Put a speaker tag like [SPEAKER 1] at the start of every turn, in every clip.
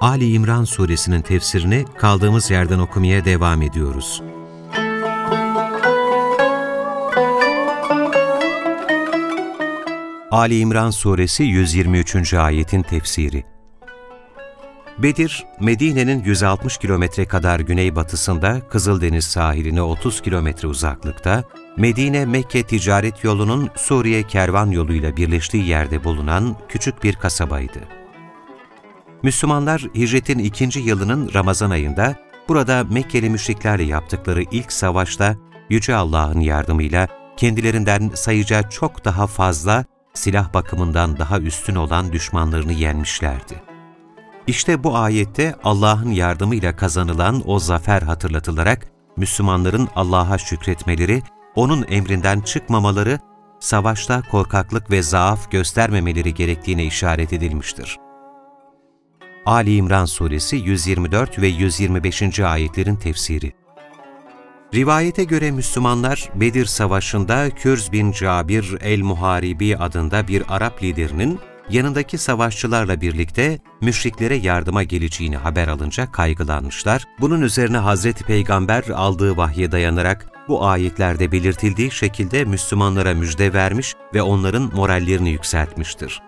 [SPEAKER 1] Ali İmran suresinin tefsirini kaldığımız yerden okumaya devam ediyoruz. Ali İmran suresi 123. ayetin tefsiri Bedir, Medine'nin 160 kilometre kadar güneybatısında, Kızıldeniz sahiline 30 kilometre uzaklıkta, Medine-Mekke ticaret yolunun Suriye kervan yoluyla birleştiği yerde bulunan küçük bir kasabaydı. Müslümanlar hicretin ikinci yılının Ramazan ayında burada Mekkeli müşriklerle yaptıkları ilk savaşta Yüce Allah'ın yardımıyla kendilerinden sayıca çok daha fazla, silah bakımından daha üstün olan düşmanlarını yenmişlerdi. İşte bu ayette Allah'ın yardımıyla kazanılan o zafer hatırlatılarak Müslümanların Allah'a şükretmeleri onun emrinden çıkmamaları, savaşta korkaklık ve zaaf göstermemeleri gerektiğine işaret edilmiştir. Ali İmran Suresi 124 ve 125. ayetlerin tefsiri Rivayete göre Müslümanlar Bedir Savaşı'nda Kürz bin Cabir el-Muharibi adında bir Arap liderinin yanındaki savaşçılarla birlikte müşriklere yardıma geleceğini haber alınca kaygılanmışlar. Bunun üzerine Hazreti Peygamber aldığı vahye dayanarak bu ayetlerde belirtildiği şekilde Müslümanlara müjde vermiş ve onların morallerini yükseltmiştir.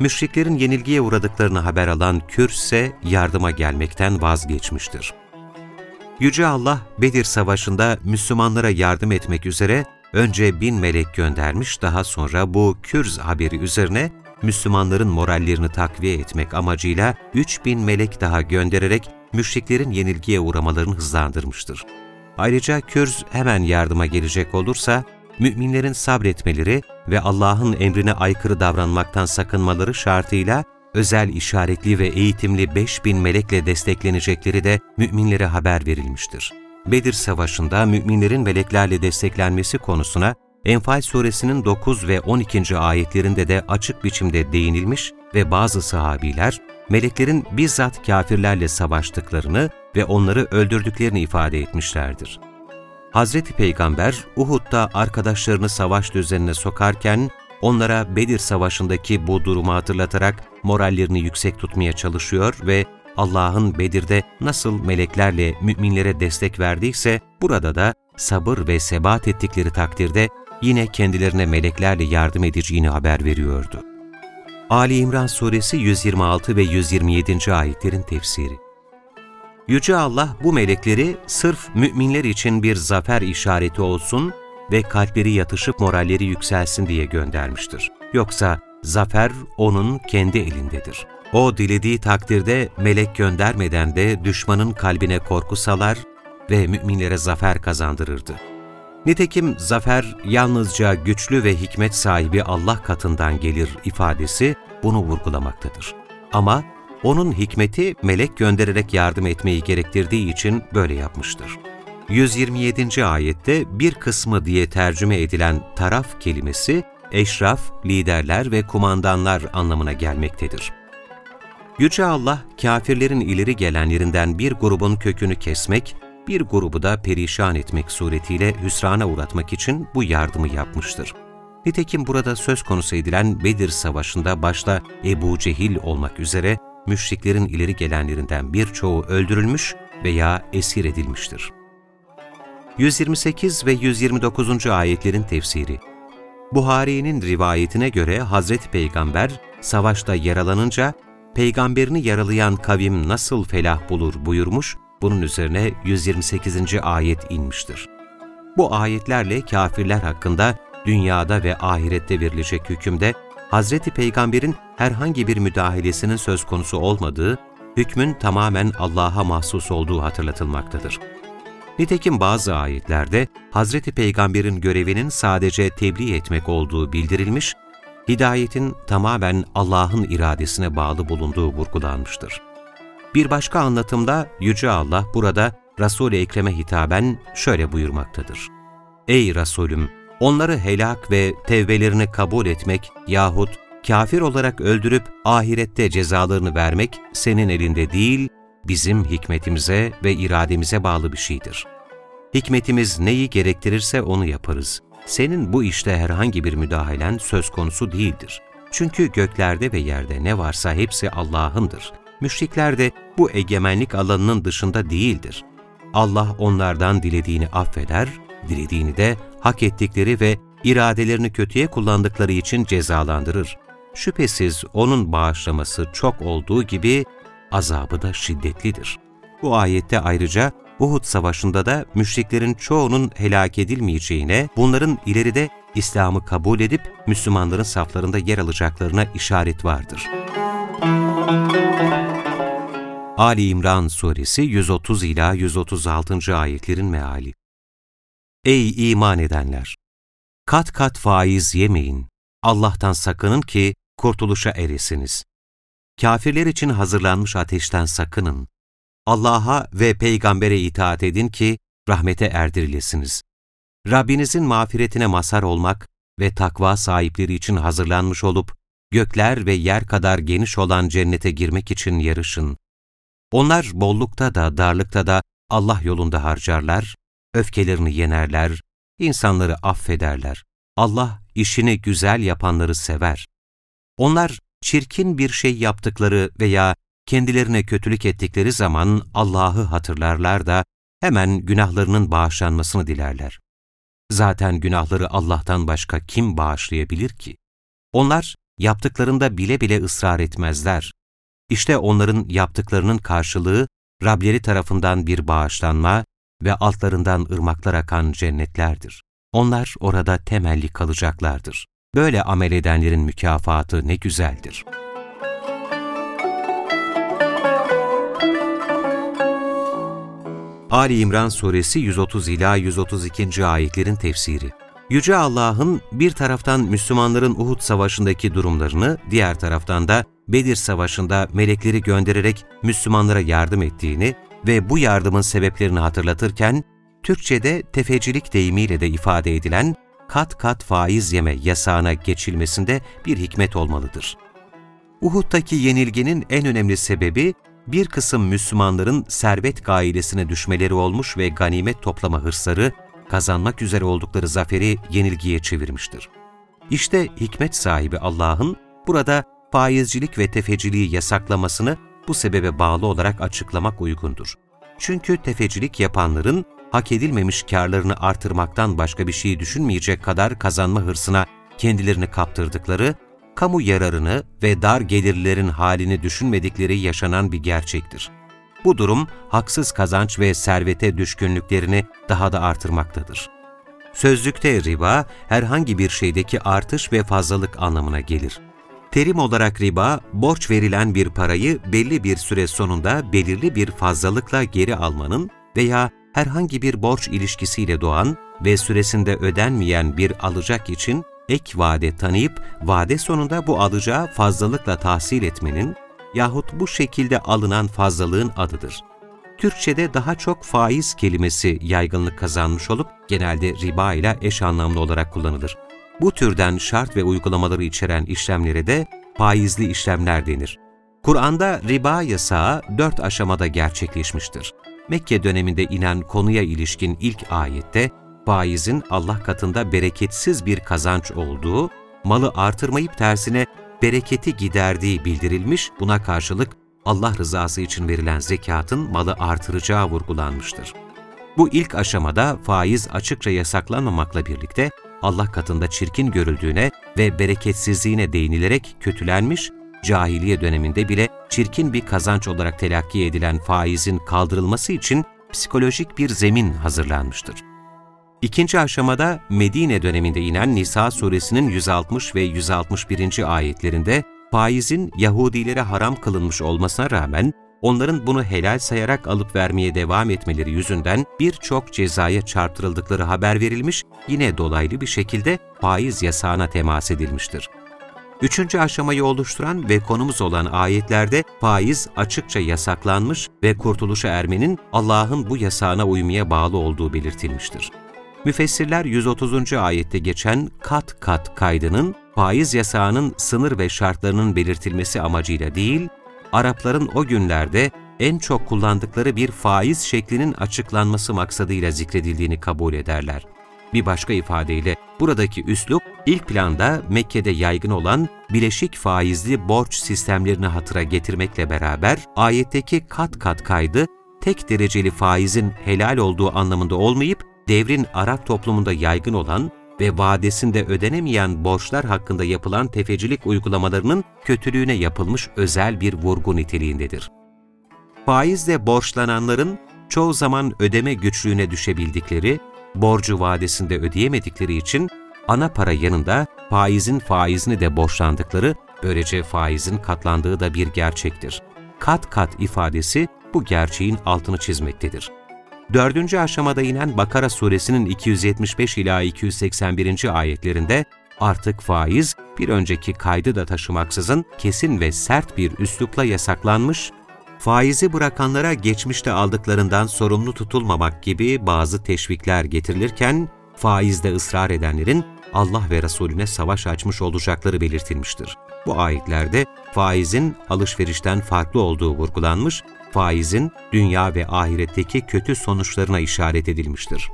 [SPEAKER 1] Müşriklerin yenilgiye uğradıklarını haber alan Kürs ise yardıma gelmekten vazgeçmiştir. Yüce Allah, Bedir Savaşı'nda Müslümanlara yardım etmek üzere önce bin melek göndermiş, daha sonra bu Kürz haberi üzerine Müslümanların morallerini takviye etmek amacıyla 3000 melek daha göndererek müşriklerin yenilgiye uğramalarını hızlandırmıştır. Ayrıca Kürz hemen yardıma gelecek olursa, müminlerin sabretmeleri ve Allah'ın emrine aykırı davranmaktan sakınmaları şartıyla özel işaretli ve eğitimli 5000 melekle desteklenecekleri de müminlere haber verilmiştir. Bedir Savaşı'nda müminlerin meleklerle desteklenmesi konusuna Enfal suresinin 9 ve 12. ayetlerinde de açık biçimde değinilmiş ve bazı sahabiler, meleklerin bizzat kafirlerle savaştıklarını ve onları öldürdüklerini ifade etmişlerdir. Hazreti Peygamber, Uhud'da arkadaşlarını savaş düzenine sokarken, onlara Bedir Savaşı'ndaki bu durumu hatırlatarak morallerini yüksek tutmaya çalışıyor ve Allah'ın Bedir'de nasıl meleklerle müminlere destek verdiyse, burada da sabır ve sebat ettikleri takdirde yine kendilerine meleklerle yardım edeceğini haber veriyordu. Ali İmran Suresi 126 ve 127. ayetlerin tefsiri Yüce Allah bu melekleri sırf müminler için bir zafer işareti olsun ve kalpleri yatışıp moralleri yükselsin diye göndermiştir. Yoksa zafer O'nun kendi elindedir. O dilediği takdirde melek göndermeden de düşmanın kalbine korku salar ve müminlere zafer kazandırırdı. Nitekim zafer yalnızca güçlü ve hikmet sahibi Allah katından gelir ifadesi bunu vurgulamaktadır. Ama onun hikmeti melek göndererek yardım etmeyi gerektirdiği için böyle yapmıştır. 127. ayette bir kısmı diye tercüme edilen taraf kelimesi, eşraf, liderler ve kumandanlar anlamına gelmektedir. Yüce Allah, kafirlerin ileri gelenlerinden bir grubun kökünü kesmek bir grubu da perişan etmek suretiyle hüsrana uğratmak için bu yardımı yapmıştır. Nitekim burada söz konusu edilen Bedir Savaşı'nda başta Ebu Cehil olmak üzere müşriklerin ileri gelenlerinden birçoğu öldürülmüş veya esir edilmiştir. 128 ve 129. ayetlerin tefsiri Buhari'nin rivayetine göre Hazreti Peygamber savaşta yaralanınca, peygamberini yaralayan kavim nasıl felah bulur buyurmuş bunun üzerine 128. ayet inmiştir. Bu ayetlerle kafirler hakkında dünyada ve ahirette verilecek hükümde Hz. Peygamber'in herhangi bir müdahalesinin söz konusu olmadığı, hükmün tamamen Allah'a mahsus olduğu hatırlatılmaktadır. Nitekim bazı ayetlerde Hz. Peygamber'in görevinin sadece tebliğ etmek olduğu bildirilmiş, hidayetin tamamen Allah'ın iradesine bağlı bulunduğu vurgulanmıştır. Bir başka anlatımda Yüce Allah burada Resul-i Ekrem'e hitaben şöyle buyurmaktadır. Ey Resulüm! Onları helak ve tevbelerini kabul etmek yahut kafir olarak öldürüp ahirette cezalarını vermek senin elinde değil, bizim hikmetimize ve irademize bağlı bir şeydir. Hikmetimiz neyi gerektirirse onu yaparız. Senin bu işte herhangi bir müdahalen söz konusu değildir. Çünkü göklerde ve yerde ne varsa hepsi Allah'ındır. Müşrikler de bu egemenlik alanının dışında değildir. Allah onlardan dilediğini affeder, dilediğini de hak ettikleri ve iradelerini kötüye kullandıkları için cezalandırır. Şüphesiz O'nun bağışlaması çok olduğu gibi azabı da şiddetlidir. Bu ayette ayrıca Uhud Savaşı'nda da müşriklerin çoğunun helak edilmeyeceğine, bunların ileride İslam'ı kabul edip Müslümanların saflarında yer alacaklarına işaret vardır. Ali İmran Suresi 130 ila 136. ayetlerin meali. Ey iman edenler! Kat kat faiz yemeyin. Allah'tan sakının ki kurtuluşa eresiniz. Kafirler için hazırlanmış ateşten sakının. Allah'a ve peygambere itaat edin ki rahmete erdirilesiniz. Rabbinizin mağfiretine mazhar olmak ve takva sahipleri için hazırlanmış olup, gökler ve yer kadar geniş olan cennete girmek için yarışın. Onlar bollukta da darlıkta da Allah yolunda harcarlar, öfkelerini yenerler, insanları affederler. Allah işini güzel yapanları sever. Onlar çirkin bir şey yaptıkları veya kendilerine kötülük ettikleri zaman Allah'ı hatırlarlar da hemen günahlarının bağışlanmasını dilerler. Zaten günahları Allah'tan başka kim bağışlayabilir ki? Onlar yaptıklarında bile bile ısrar etmezler. İşte onların yaptıklarının karşılığı Rableri tarafından bir bağışlanma ve altlarından ırmaklar akan cennetlerdir. Onlar orada temelli kalacaklardır. Böyle amel edenlerin mükafatı ne güzeldir. Ali İmran Suresi 130 ila 132. ayetlerin tefsiri. Yüce Allah'ın bir taraftan Müslümanların Uhud Savaşı'ndaki durumlarını, diğer taraftan da Bedir Savaşı'nda melekleri göndererek Müslümanlara yardım ettiğini ve bu yardımın sebeplerini hatırlatırken, Türkçe'de tefecilik deyimiyle de ifade edilen kat kat faiz yeme yasağına geçilmesinde bir hikmet olmalıdır. Uhud'daki yenilginin en önemli sebebi, bir kısım Müslümanların servet gailesine düşmeleri olmuş ve ganimet toplama hırsları, kazanmak üzere oldukları zaferi yenilgiye çevirmiştir. İşte hikmet sahibi Allah'ın burada faizcilik ve tefeciliği yasaklamasını bu sebebe bağlı olarak açıklamak uygundur. Çünkü tefecilik yapanların hak edilmemiş karlarını artırmaktan başka bir şey düşünmeyecek kadar kazanma hırsına kendilerini kaptırdıkları, kamu yararını ve dar gelirlerin halini düşünmedikleri yaşanan bir gerçektir. Bu durum, haksız kazanç ve servete düşkünlüklerini daha da artırmaktadır. Sözlükte riba, herhangi bir şeydeki artış ve fazlalık anlamına gelir. Terim olarak riba, borç verilen bir parayı belli bir süre sonunda belirli bir fazlalıkla geri almanın veya herhangi bir borç ilişkisiyle doğan ve süresinde ödenmeyen bir alacak için ek vade tanıyıp vade sonunda bu alacağı fazlalıkla tahsil etmenin yahut bu şekilde alınan fazlalığın adıdır. Türkçe'de daha çok faiz kelimesi yaygınlık kazanmış olup genelde riba ile eş anlamlı olarak kullanılır. Bu türden şart ve uygulamaları içeren işlemlere de faizli işlemler denir. Kur'an'da riba yasağı dört aşamada gerçekleşmiştir. Mekke döneminde inen konuya ilişkin ilk ayette, faizin Allah katında bereketsiz bir kazanç olduğu, malı artırmayıp tersine bereketi giderdiği bildirilmiş, buna karşılık Allah rızası için verilen zekatın malı artıracağı vurgulanmıştır. Bu ilk aşamada faiz açıkça yasaklanmamakla birlikte Allah katında çirkin görüldüğüne ve bereketsizliğine değinilerek kötülenmiş, cahiliye döneminde bile çirkin bir kazanç olarak telakki edilen faizin kaldırılması için psikolojik bir zemin hazırlanmıştır. İkinci aşamada Medine döneminde inen Nisa suresinin 160 ve 161. ayetlerinde faizin Yahudilere haram kılınmış olmasına rağmen onların bunu helal sayarak alıp vermeye devam etmeleri yüzünden birçok cezaya çarptırıldıkları haber verilmiş, yine dolaylı bir şekilde faiz yasağına temas edilmiştir. Üçüncü aşamayı oluşturan ve konumuz olan ayetlerde faiz açıkça yasaklanmış ve kurtuluşa ermenin Allah'ın bu yasağına uymaya bağlı olduğu belirtilmiştir. Müfessirler 130. ayette geçen kat kat kaydının faiz yasağının sınır ve şartlarının belirtilmesi amacıyla değil, Arapların o günlerde en çok kullandıkları bir faiz şeklinin açıklanması maksadıyla zikredildiğini kabul ederler. Bir başka ifadeyle buradaki üslup ilk planda Mekke'de yaygın olan bileşik faizli borç sistemlerini hatıra getirmekle beraber ayetteki kat kat kaydı tek dereceli faizin helal olduğu anlamında olmayıp devrin Arap toplumunda yaygın olan ve vadesinde ödenemeyen borçlar hakkında yapılan tefecilik uygulamalarının kötülüğüne yapılmış özel bir vurgu niteliğindedir. Faizle borçlananların çoğu zaman ödeme güçlüğüne düşebildikleri, borcu vadesinde ödeyemedikleri için ana para yanında faizin faizini de borçlandıkları, böylece faizin katlandığı da bir gerçektir. Kat kat ifadesi bu gerçeğin altını çizmektedir. Dördüncü aşamada inen Bakara suresinin 275 ila 281. ayetlerinde artık faiz bir önceki kaydı da taşımaksızın kesin ve sert bir üslupla yasaklanmış, faizi bırakanlara geçmişte aldıklarından sorumlu tutulmamak gibi bazı teşvikler getirilirken, faizde ısrar edenlerin Allah ve Resulüne savaş açmış olacakları belirtilmiştir. Bu ayetlerde faizin alışverişten farklı olduğu vurgulanmış, faizin dünya ve ahiretteki kötü sonuçlarına işaret edilmiştir.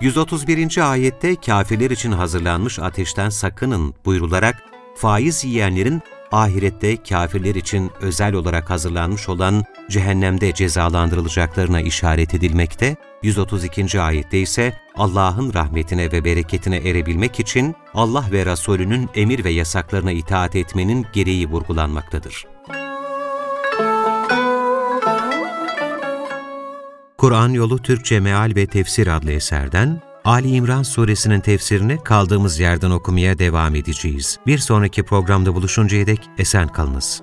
[SPEAKER 1] 131. ayette kafirler için hazırlanmış ateşten sakının buyrularak faiz yiyenlerin ahirette kafirler için özel olarak hazırlanmış olan cehennemde cezalandırılacaklarına işaret edilmekte, 132. ayette ise Allah'ın rahmetine ve bereketine erebilmek için Allah ve Resulünün emir ve yasaklarına itaat etmenin gereği vurgulanmaktadır. Kur'an Yolu Türkçe Meal ve Tefsir adlı eserden Ali İmran suresinin tefsirini kaldığımız yerden okumaya devam edeceğiz. Bir sonraki programda buluşuncaya dek esen kalınız.